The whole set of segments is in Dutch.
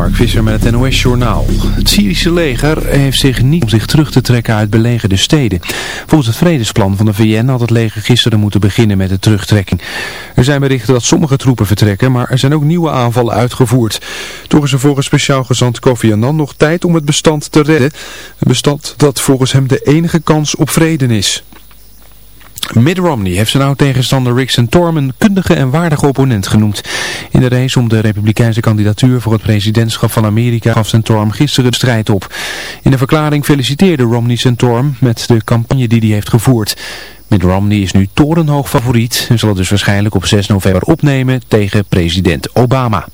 Mark Visser met het NOS-journaal. Het Syrische leger heeft zich niet om zich terug te trekken uit belegerde steden. Volgens het vredesplan van de VN had het leger gisteren moeten beginnen met de terugtrekking. Er zijn berichten dat sommige troepen vertrekken, maar er zijn ook nieuwe aanvallen uitgevoerd. Toch is er volgens speciaal gezant Kofi Annan nog tijd om het bestand te redden. Een bestand dat volgens hem de enige kans op vrede is. Mitt Romney heeft zijn oud-tegenstander Rick Santorum een kundige en waardige opponent genoemd. In de race om de republikeinse kandidatuur voor het presidentschap van Amerika gaf Santorum gisteren de strijd op. In een verklaring feliciteerde Romney Santorum met de campagne die hij heeft gevoerd. Mitt Romney is nu torenhoog favoriet en zal het dus waarschijnlijk op 6 november opnemen tegen president Obama.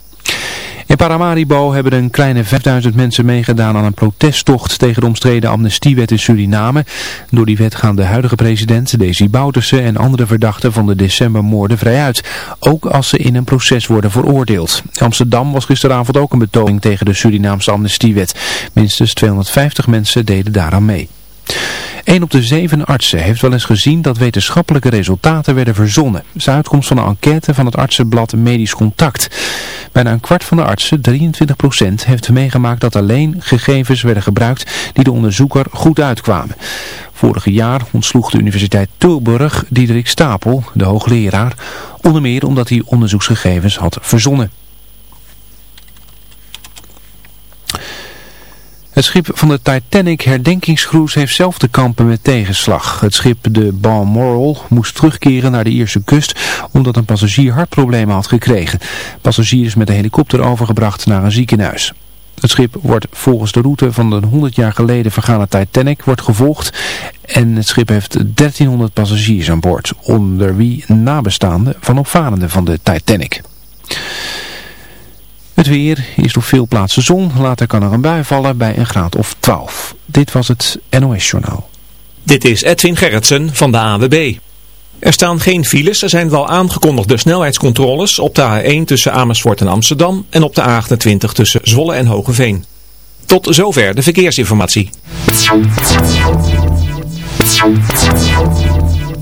In Paramaribo hebben een kleine 5000 mensen meegedaan aan een protesttocht tegen de omstreden amnestiewet in Suriname. Door die wet gaan de huidige president, Desi Bouterse en andere verdachten van de decembermoorden vrij uit. Ook als ze in een proces worden veroordeeld. Amsterdam was gisteravond ook een betoging tegen de Surinaamse amnestiewet. Minstens 250 mensen deden daaraan mee. Een op de zeven artsen heeft wel eens gezien dat wetenschappelijke resultaten werden verzonnen. Dat uitkomst van een enquête van het artsenblad Medisch Contact. Bijna een kwart van de artsen, 23%, heeft meegemaakt dat alleen gegevens werden gebruikt die de onderzoeker goed uitkwamen. Vorig jaar ontsloeg de Universiteit Tilburg Diederik Stapel, de hoogleraar, onder meer omdat hij onderzoeksgegevens had verzonnen. Het schip van de Titanic herdenkingscruise heeft zelf te kampen met tegenslag. Het schip de Balmoral moest terugkeren naar de Ierse kust omdat een passagier hartproblemen had gekregen. passagier is met de helikopter overgebracht naar een ziekenhuis. Het schip wordt volgens de route van de 100 jaar geleden vergane Titanic wordt gevolgd en het schip heeft 1300 passagiers aan boord, onder wie nabestaanden van opvarenden van de Titanic. Weer is op veel plaatsen zon. Later kan er een bui vallen bij een graad of 12. Dit was het NOS Journaal. Dit is Edwin Gerritsen van de AWB. Er staan geen files. Er zijn wel aangekondigde snelheidscontroles op de A1 tussen Amersfoort en Amsterdam en op de A28 tussen Zwolle en Hogeveen. Tot zover de verkeersinformatie.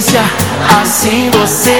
delícia, assim você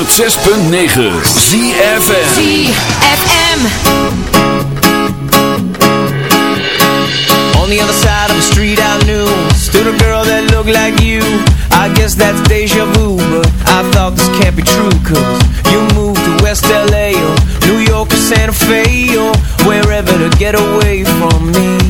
106.9 ZFM ZFM On the other side of the street I knew Stood a girl that looked like you. I guess that's deja vu But I thought this can't be true Cause you moved to West LA Or New York or Santa Fe Or wherever to get away from me.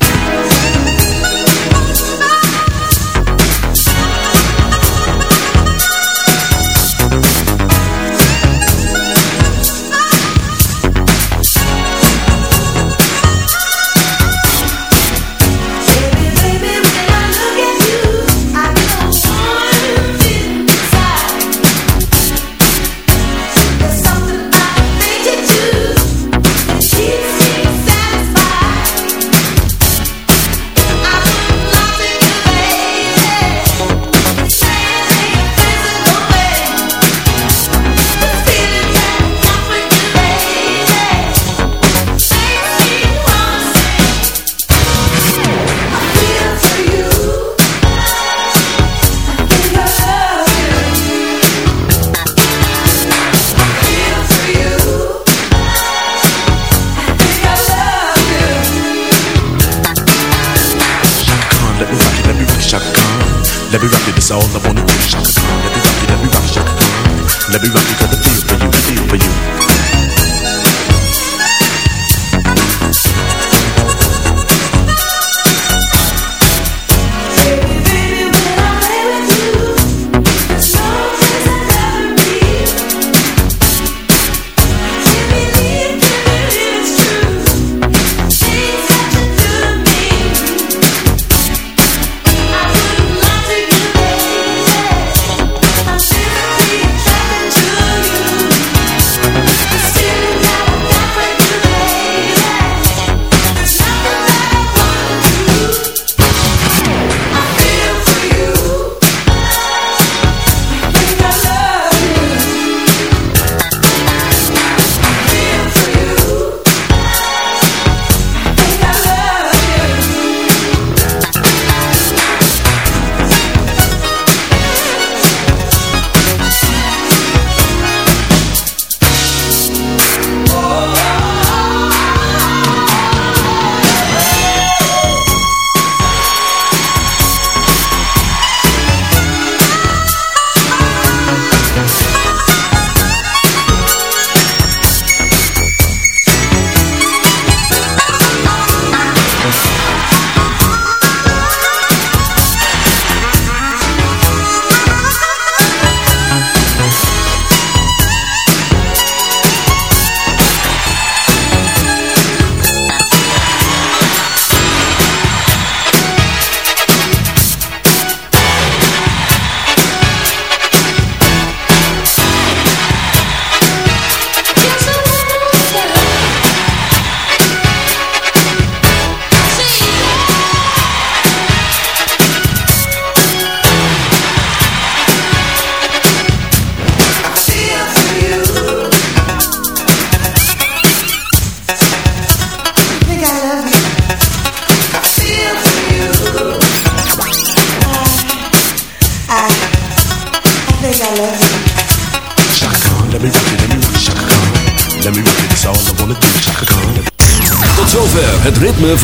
Let me rock